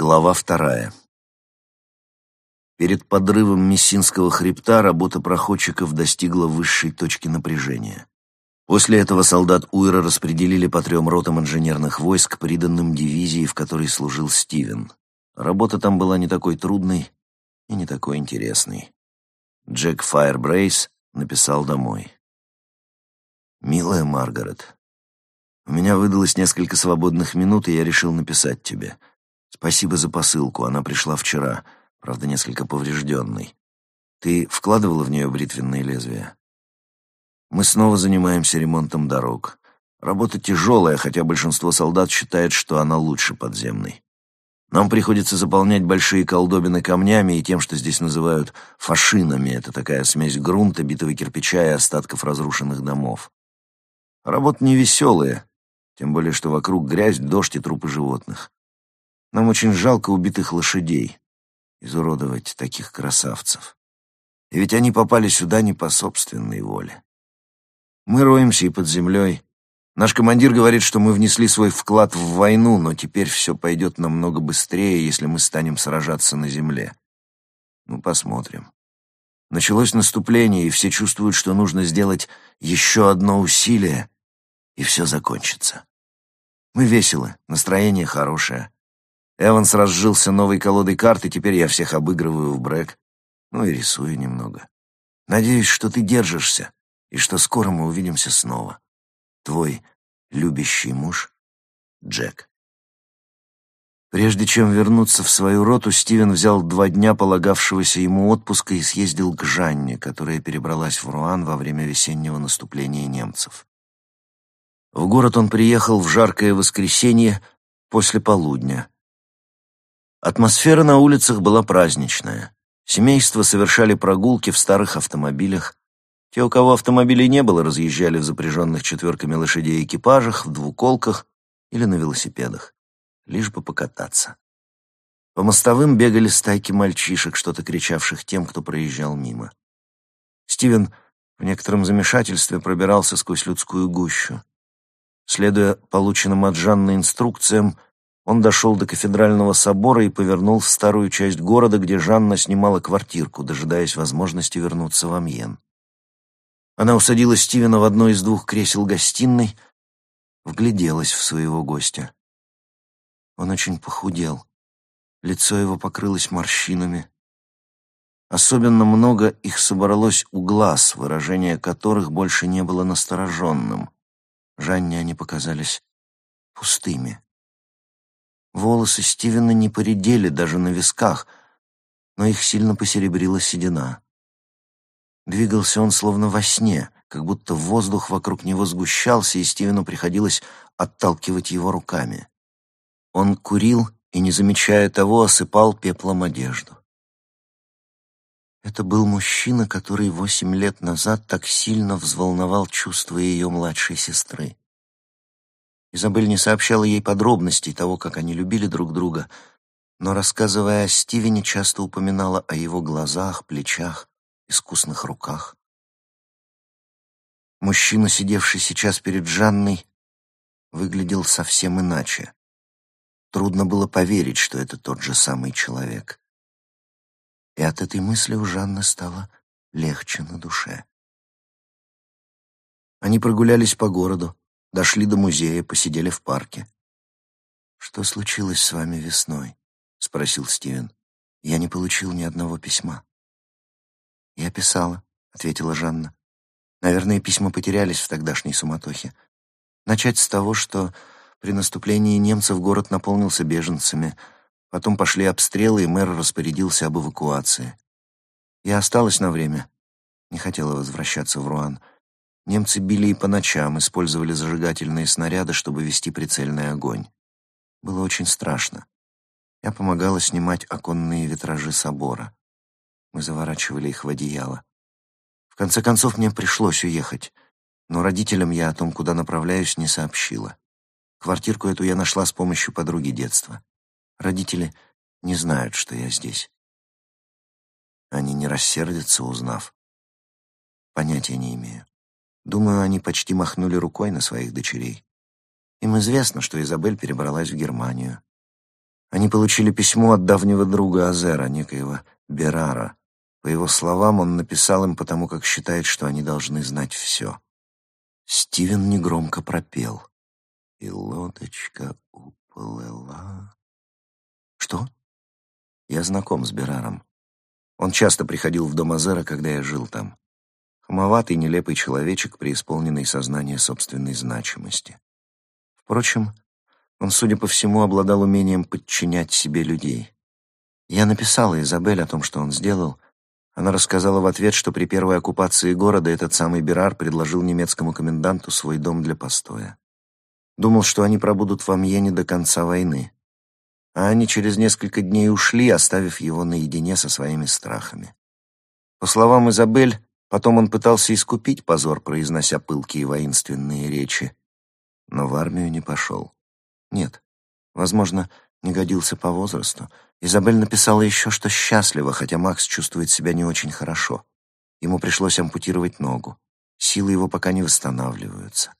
Глава вторая. Перед подрывом Мессинского хребта работа проходчиков достигла высшей точки напряжения. После этого солдат Уэра распределили по трем ротам инженерных войск, приданным дивизии, в которой служил Стивен. Работа там была не такой трудной и не такой интересной. Джек Файербрейс написал домой. «Милая Маргарет, у меня выдалось несколько свободных минут, и я решил написать тебе. Спасибо за посылку, она пришла вчера, правда, несколько поврежденной. Ты вкладывала в нее бритвенные лезвия? Мы снова занимаемся ремонтом дорог. Работа тяжелая, хотя большинство солдат считает, что она лучше подземной. Нам приходится заполнять большие колдобины камнями и тем, что здесь называют фашинами. Это такая смесь грунта, битого кирпича и остатков разрушенных домов. Работа невеселая, тем более, что вокруг грязь, дождь и трупы животных. Нам очень жалко убитых лошадей. Изуродовать таких красавцев. И ведь они попали сюда не по собственной воле. Мы роемся и под землей. Наш командир говорит, что мы внесли свой вклад в войну, но теперь все пойдет намного быстрее, если мы станем сражаться на земле. Ну, посмотрим. Началось наступление, и все чувствуют, что нужно сделать еще одно усилие, и все закончится. Мы веселы, настроение хорошее. Эванс разжился новой колодой карт, и теперь я всех обыгрываю в брэк. Ну и рисую немного. Надеюсь, что ты держишься, и что скоро мы увидимся снова. Твой любящий муж Джек. Прежде чем вернуться в свою роту, Стивен взял два дня полагавшегося ему отпуска и съездил к Жанне, которая перебралась в Руан во время весеннего наступления немцев. В город он приехал в жаркое воскресенье после полудня. Атмосфера на улицах была праздничная. Семейства совершали прогулки в старых автомобилях. Те, у кого автомобилей не было, разъезжали в запряженных четверками лошадей экипажах, в двуколках или на велосипедах, лишь бы покататься. По мостовым бегали стайки мальчишек, что-то кричавших тем, кто проезжал мимо. Стивен в некотором замешательстве пробирался сквозь людскую гущу. Следуя полученным от Жанны инструкциям, он дошел до кафедрального собора и повернул в старую часть города, где Жанна снимала квартирку, дожидаясь возможности вернуться в Амьен. Она усадила Стивена в одно из двух кресел гостиной, вгляделась в своего гостя. Он очень похудел. Лицо его покрылось морщинами. Особенно много их собралось у глаз, выражение которых больше не было настороженным. Жанне они показались пустыми. Волосы Стивена не поредели даже на висках, но их сильно посеребрила седина. Двигался он словно во сне, как будто воздух вокруг него сгущался, и Стивену приходилось отталкивать его руками. Он курил и, не замечая того, осыпал пеплом одежду. Это был мужчина, который восемь лет назад так сильно взволновал чувства ее младшей сестры. Изабель не сообщала ей подробностей того, как они любили друг друга, но, рассказывая о Стивене, часто упоминала о его глазах, плечах, искусных руках. Мужчина, сидевший сейчас перед Жанной, выглядел совсем иначе. Трудно было поверить, что это тот же самый человек. И от этой мысли у Жанны стало легче на душе. Они прогулялись по городу, Дошли до музея, посидели в парке. «Что случилось с вами весной?» — спросил Стивен. «Я не получил ни одного письма». «Я писала», — ответила Жанна. «Наверное, письма потерялись в тогдашней суматохе. Начать с того, что при наступлении немцев город наполнился беженцами, потом пошли обстрелы, и мэр распорядился об эвакуации. Я осталась на время, не хотела возвращаться в Руан. Немцы били и по ночам, использовали зажигательные снаряды, чтобы вести прицельный огонь. Было очень страшно. Я помогала снимать оконные витражи собора. Мы заворачивали их в одеяло. В конце концов, мне пришлось уехать, но родителям я о том, куда направляюсь, не сообщила. Квартирку эту я нашла с помощью подруги детства. Родители не знают, что я здесь. Они не рассердятся, узнав. Понятия не имею. Думаю, они почти махнули рукой на своих дочерей. Им известно, что Изабель перебралась в Германию. Они получили письмо от давнего друга Азера, некоего Берара. По его словам, он написал им потому, как считает, что они должны знать все. Стивен негромко пропел. «И лодочка уплыла...» «Что?» «Я знаком с Бераром. Он часто приходил в дом Азера, когда я жил там. Хамоватый, нелепый человечек, преисполненный сознания собственной значимости. Впрочем, он, судя по всему, обладал умением подчинять себе людей. Я написала Изабель о том, что он сделал. Она рассказала в ответ, что при первой оккупации города этот самый Берар предложил немецкому коменданту свой дом для постоя. Думал, что они пробудут в Амьене до конца войны. А они через несколько дней ушли, оставив его наедине со своими страхами. По словам Изабель, потом он пытался искупить позор, произнося пылкие воинственные речи, но в армию не пошел. Нет, возможно, не годился по возрасту. Изабель написала еще, что счастлива, хотя Макс чувствует себя не очень хорошо. Ему пришлось ампутировать ногу. Силы его пока не восстанавливаются.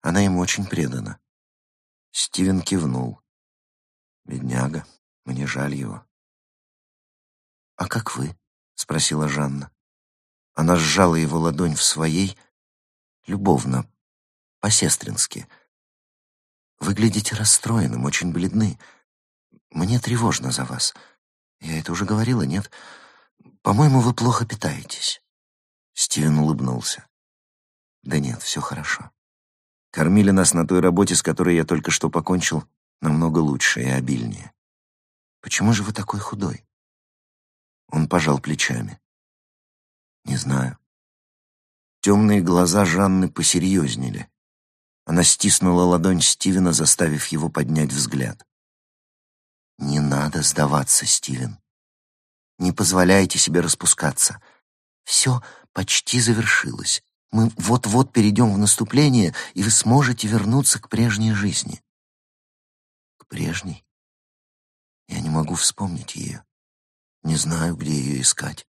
Она ему очень предана. Стивен кивнул. «Бедняга, мне жаль его». «А как вы?» — спросила Жанна. Она сжала его ладонь в своей, любовно, по-сестрински — Выглядите расстроенным, очень бледны. Мне тревожно за вас. Я это уже говорила, нет? По-моему, вы плохо питаетесь». Стивен улыбнулся. «Да нет, все хорошо. Кормили нас на той работе, с которой я только что покончил, намного лучше и обильнее. Почему же вы такой худой?» Он пожал плечами. «Не знаю». Темные глаза Жанны посерьезнели. Она стиснула ладонь Стивена, заставив его поднять взгляд. «Не надо сдаваться, Стивен. Не позволяйте себе распускаться. Все почти завершилось. Мы вот-вот перейдем в наступление, и вы сможете вернуться к прежней жизни». «К прежней?» Я не могу вспомнить ее. Не знаю, где ее искать.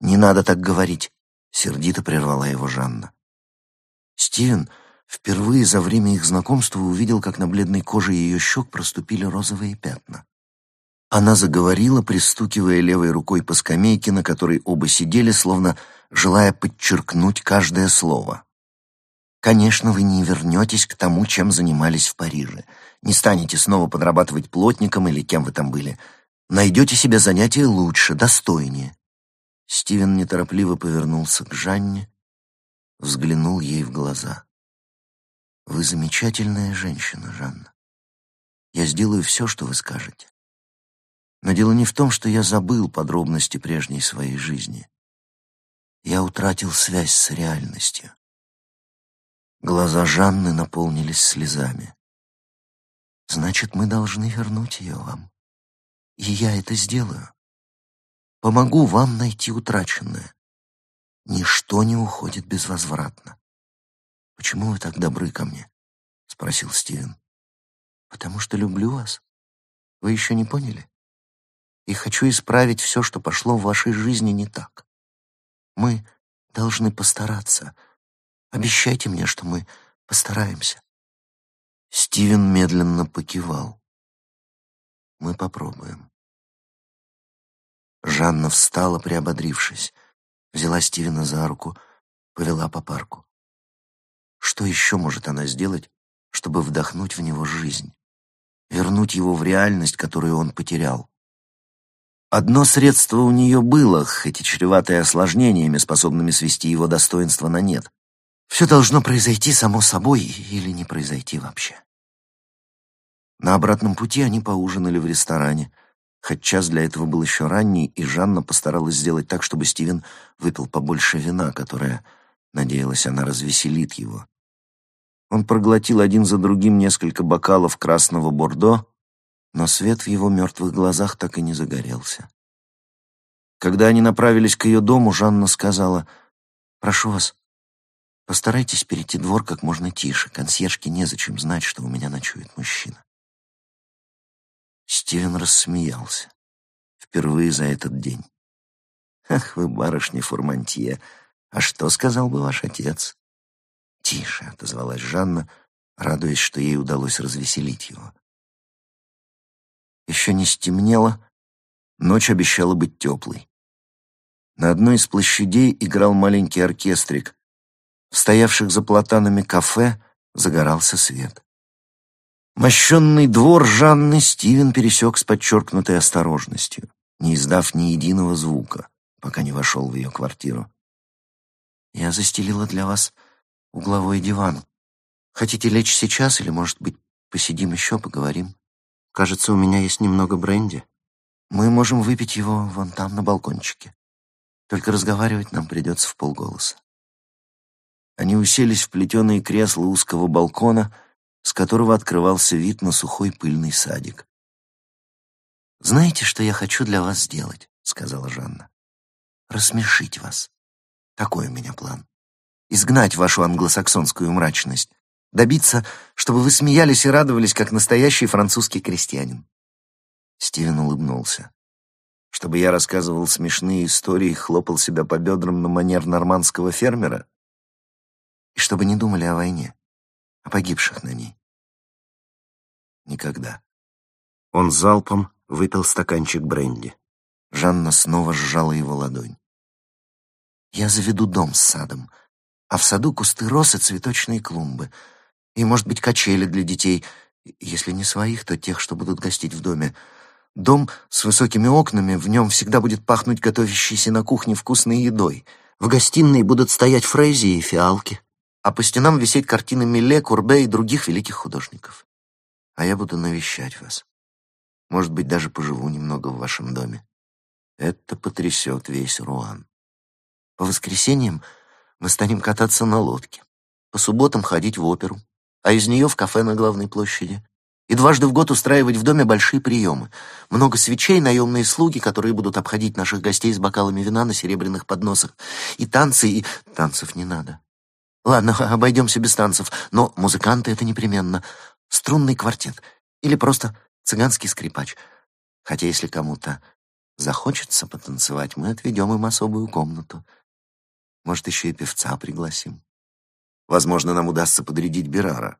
«Не надо так говорить», — сердито прервала его Жанна. Стивен Впервые за время их знакомства увидел, как на бледной коже ее щек проступили розовые пятна. Она заговорила, пристукивая левой рукой по скамейке, на которой оба сидели, словно желая подчеркнуть каждое слово. «Конечно, вы не вернетесь к тому, чем занимались в Париже. Не станете снова подрабатывать плотником или кем вы там были. Найдете себе занятие лучше, достойнее». Стивен неторопливо повернулся к Жанне, взглянул ей в глаза. Вы замечательная женщина, Жанна. Я сделаю все, что вы скажете. Но дело не в том, что я забыл подробности прежней своей жизни. Я утратил связь с реальностью. Глаза Жанны наполнились слезами. Значит, мы должны вернуть ее вам. И я это сделаю. Помогу вам найти утраченное. Ничто не уходит безвозвратно. «Почему вы так добры ко мне?» — спросил Стивен. «Потому что люблю вас. Вы еще не поняли? И хочу исправить все, что пошло в вашей жизни не так. Мы должны постараться. Обещайте мне, что мы постараемся». Стивен медленно покивал. «Мы попробуем». Жанна встала, приободрившись, взяла Стивена за руку, повела по парку. Что еще может она сделать, чтобы вдохнуть в него жизнь? Вернуть его в реальность, которую он потерял? Одно средство у нее было, хоть и чреватое осложнениями, способными свести его достоинство на нет. Все должно произойти само собой или не произойти вообще. На обратном пути они поужинали в ресторане, хоть час для этого был еще ранний, и Жанна постаралась сделать так, чтобы Стивен выпил побольше вина, которое, надеялась она, развеселит его. Он проглотил один за другим несколько бокалов красного бордо, но свет в его мертвых глазах так и не загорелся. Когда они направились к ее дому, Жанна сказала, «Прошу вас, постарайтесь перейти двор как можно тише. Консьержке незачем знать, что у меня ночует мужчина». Стивен рассмеялся. Впервые за этот день. «Ах вы, барышня Фурмантье, а что сказал бы ваш отец?» «Тише», — отозвалась Жанна, радуясь, что ей удалось развеселить его. Еще не стемнело, ночь обещала быть теплой. На одной из площадей играл маленький оркестрик. В стоявших за платанами кафе загорался свет. Мощенный двор Жанны Стивен пересек с подчеркнутой осторожностью, не издав ни единого звука, пока не вошел в ее квартиру. «Я застелила для вас угловой диван. Хотите лечь сейчас или, может быть, посидим еще, поговорим? Кажется, у меня есть немного бренди. Мы можем выпить его вон там, на балкончике. Только разговаривать нам придется в полголоса». Они уселись в плетеные кресла узкого балкона — с которого открывался вид на сухой пыльный садик. «Знаете, что я хочу для вас сделать?» — сказала Жанна. «Рассмешить вас. Такой у меня план. Изгнать вашу англосаксонскую мрачность. Добиться, чтобы вы смеялись и радовались, как настоящий французский крестьянин». Стивен улыбнулся. «Чтобы я рассказывал смешные истории и хлопал себя по бедрам на манер нормандского фермера? И чтобы не думали о войне?» О погибших на ней. Никогда. Он залпом выпил стаканчик бренди. Жанна снова сжала его ладонь. «Я заведу дом с садом, а в саду кусты роз и цветочные клумбы. И, может быть, качели для детей, если не своих, то тех, что будут гостить в доме. Дом с высокими окнами, в нем всегда будет пахнуть готовящейся на кухне вкусной едой. В гостиной будут стоять фрези и фиалки а по стенам висеть картины Милле, Курбе и других великих художников. А я буду навещать вас. Может быть, даже поживу немного в вашем доме. Это потрясет весь Руан. По воскресеньям мы станем кататься на лодке, по субботам ходить в оперу, а из нее в кафе на главной площади. И дважды в год устраивать в доме большие приемы. Много свечей, наемные слуги, которые будут обходить наших гостей с бокалами вина на серебряных подносах. И танцы, и... Танцев не надо. Ладно, обойдемся без танцев, но музыканты — это непременно. Струнный квартет или просто цыганский скрипач. Хотя если кому-то захочется потанцевать, мы отведем им особую комнату. Может, еще и певца пригласим. Возможно, нам удастся подрядить Берара.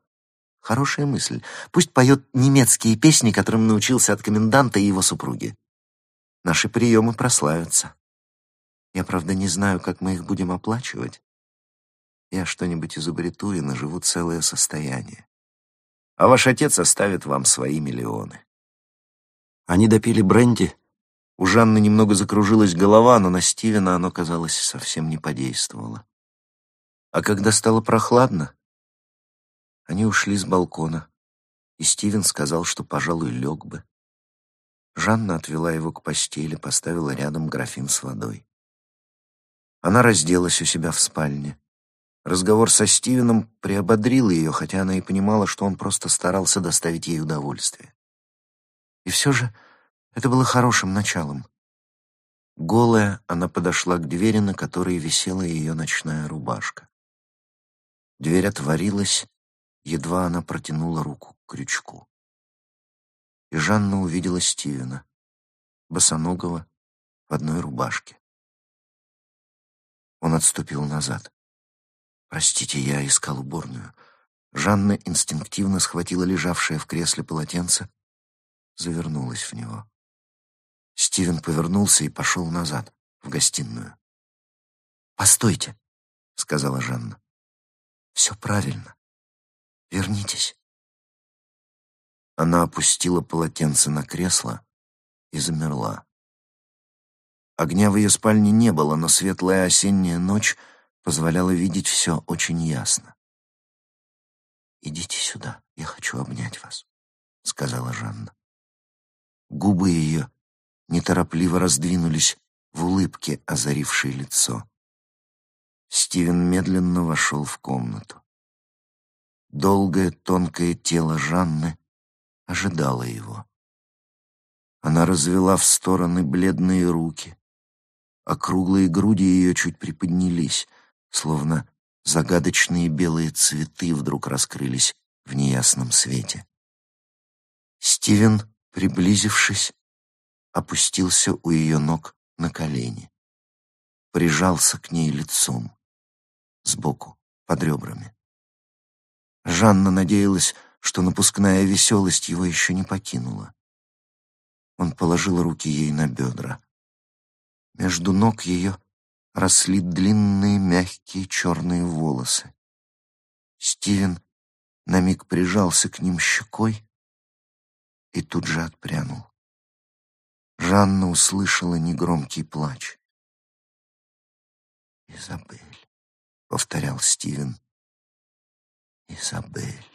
Хорошая мысль. Пусть поет немецкие песни, которым научился от коменданта и его супруги. Наши приемы прославятся. Я, правда, не знаю, как мы их будем оплачивать. Я что-нибудь изобрету и наживу целое состояние. А ваш отец оставит вам свои миллионы. Они допили бренди. У Жанны немного закружилась голова, но на Стивена оно, казалось, совсем не подействовало. А когда стало прохладно, они ушли с балкона, и Стивен сказал, что, пожалуй, лег бы. Жанна отвела его к постели, поставила рядом графин с водой. Она разделась у себя в спальне. Разговор со Стивеном приободрил ее, хотя она и понимала, что он просто старался доставить ей удовольствие. И все же это было хорошим началом. Голая, она подошла к двери, на которой висела ее ночная рубашка. Дверь отворилась, едва она протянула руку к крючку. И Жанна увидела Стивена, босоногого, в одной рубашке. Он отступил назад. «Простите, я искал уборную». Жанна инстинктивно схватила лежавшее в кресле полотенце, завернулась в него. Стивен повернулся и пошел назад, в гостиную. «Постойте», — сказала Жанна. «Все правильно. Вернитесь». Она опустила полотенце на кресло и замерла. Огня в ее спальне не было, но светлая осенняя ночь — позволяла видеть все очень ясно. «Идите сюда, я хочу обнять вас», — сказала Жанна. Губы ее неторопливо раздвинулись в улыбке, озарившей лицо. Стивен медленно вошел в комнату. Долгое тонкое тело Жанны ожидало его. Она развела в стороны бледные руки. Округлые груди ее чуть приподнялись — словно загадочные белые цветы вдруг раскрылись в неясном свете. Стивен, приблизившись, опустился у ее ног на колени, прижался к ней лицом, сбоку, под ребрами. Жанна надеялась, что напускная веселость его еще не покинула. Он положил руки ей на бедра. Между ног ее росли длинные мягкие черные волосы. Стивен на миг прижался к ним щекой и тут же отпрянул. Жанна услышала негромкий плач. «Изабель», — повторял Стивен. «Изабель».